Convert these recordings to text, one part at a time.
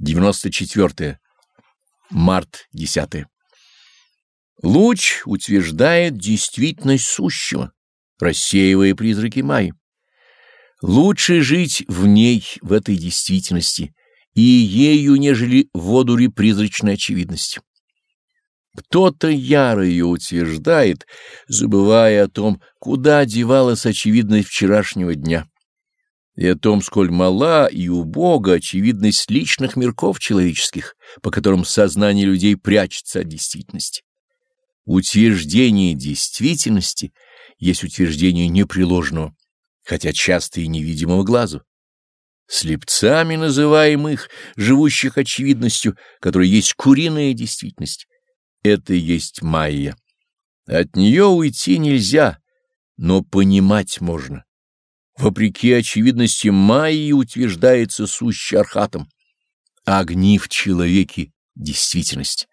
94. Март 10. Луч утверждает действительность сущего, рассеивая призраки Майи. Лучше жить в ней, в этой действительности, и ею, нежели в одуре призрачной очевидности. Кто-то яро ее утверждает, забывая о том, куда девалась очевидность вчерашнего дня и о том, сколь мала и убога очевидность личных мирков человеческих, по которым сознание людей прячется от действительности. Утверждение действительности есть утверждение непреложного, хотя часто и невидимого глазу. Слепцами называем их, живущих очевидностью, которая есть куриная действительность. Это и есть майя. От нее уйти нельзя, но понимать можно. Вопреки очевидности Майи утверждается сущий архатом. Огни в человеке — действительность.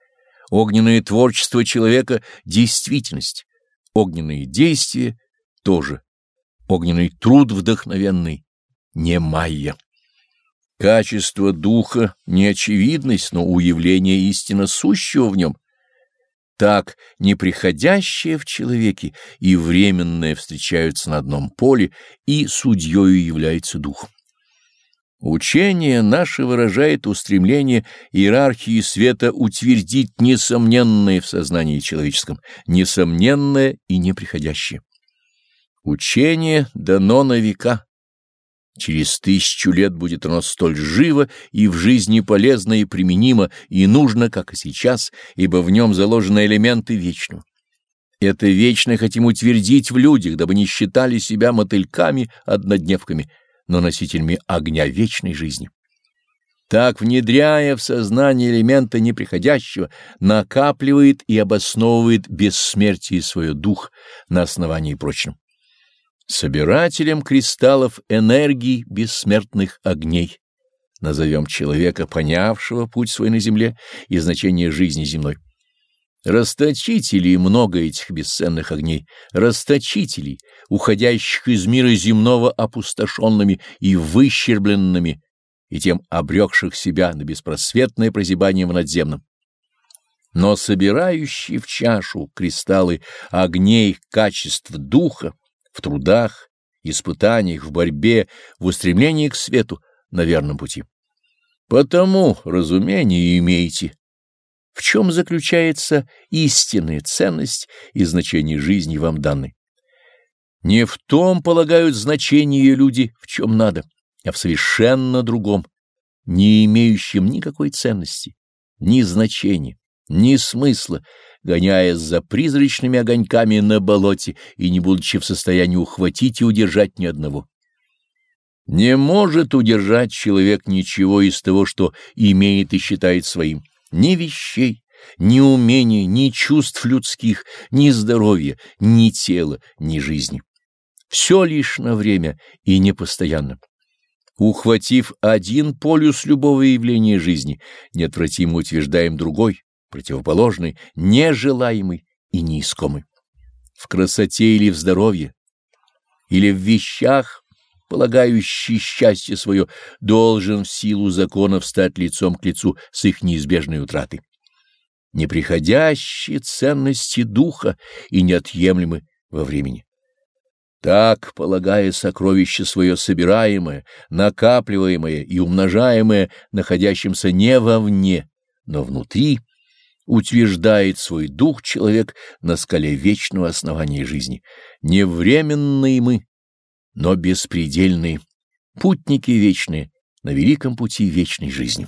Огненное творчество человека — действительность. Огненные действия — тоже. Огненный труд вдохновенный — не Майя. Качество духа — не очевидность, но уявление истинно сущего в нем — так неприходящее в человеке и временное встречаются на одном поле, и судьёю является дух. Учение наше выражает устремление иерархии света утвердить несомненное в сознании человеческом, несомненное и неприходящее. Учение дано на века, Через тысячу лет будет оно столь живо и в жизни полезно и применимо, и нужно, как и сейчас, ибо в нем заложены элементы вечного. Это вечное хотим утвердить в людях, дабы не считали себя мотыльками-однодневками, но носителями огня вечной жизни. Так, внедряя в сознание элементы неприходящего, накапливает и обосновывает бессмертие свое дух на основании прочном собирателем кристаллов энергий бессмертных огней. Назовем человека, понявшего путь свой на земле и значение жизни земной. Расточителей много этих бесценных огней, расточителей, уходящих из мира земного опустошенными и выщербленными, и тем обрекших себя на беспросветное прозябание в надземном. Но собирающие в чашу кристаллы огней качеств духа, в трудах, испытаниях, в борьбе, в устремлении к свету на верном пути. Потому разумение имейте, в чем заключается истинная ценность и значение жизни вам данной. Не в том полагают значение люди, в чем надо, а в совершенно другом, не имеющем никакой ценности, ни значения, ни смысла, гоняясь за призрачными огоньками на болоте и не будучи в состоянии ухватить и удержать ни одного. Не может удержать человек ничего из того, что имеет и считает своим, ни вещей, ни умения, ни чувств людских, ни здоровья, ни тела, ни жизни. Все лишь на время и непостоянно. Ухватив один полюс любого явления жизни, неотвратимо утверждаем другой, противоположный, нежелаемый и неискомый. В красоте или в здоровье, или в вещах, полагающий счастье свое, должен в силу законов стать лицом к лицу с их неизбежной утратой. Неприходящие ценности духа и неотъемлемы во времени. Так, полагая сокровище свое собираемое, накапливаемое и умножаемое, находящимся не вовне, но внутри, утверждает свой дух человек на скале вечного основания жизни. Не временные мы, но беспредельные, путники вечные на великом пути вечной жизни.